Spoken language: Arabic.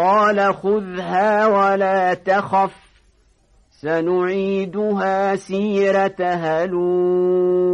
قال خذها ولا تخف سنعيدها سيرتها لون